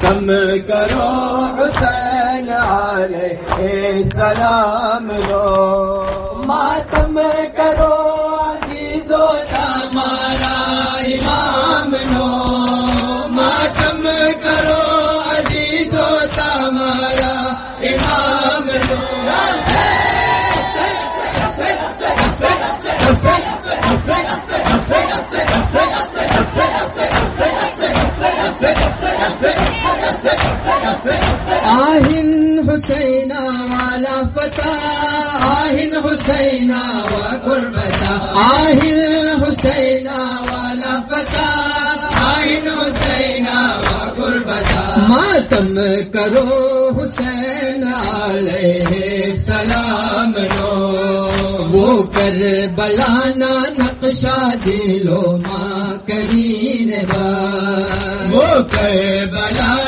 ماتم کرو حسین علیہ سلام لو ماتم کرو عزیزو تمہارا امام لو ماتم کرو عزیزو و تمہارا امام لو آہن حسین والا فتح آہن حسین و قربتا آہن حسین والا فتح آہن حسین و قربتا ماتم کرو حسین علیہ السلام لو وہ کر بلانا نقشہ دلو ماں کرین با. وہ کر بلانا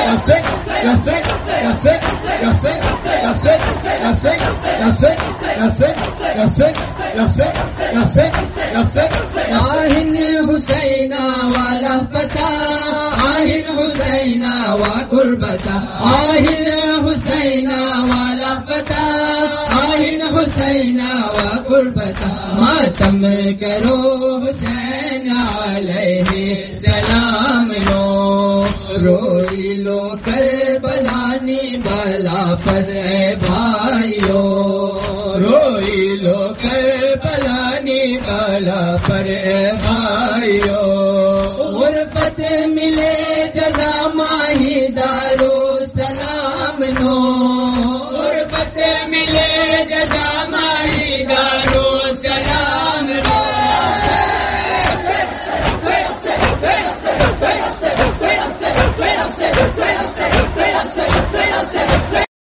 Yo sé, yo sé. آهن حسين ولهفتا آهن حسين وكربتا آهن حسين ولهفتا آهن حسين وكربتا ماتم کرو حسین علیہ سلام لو روئی لو کر پر اے بھائیو، روئی لو کر پلانی بالا پر بھائیو۔ غربت ملے جزا ماہی دارو سلام نو۔ غربت ملے جزا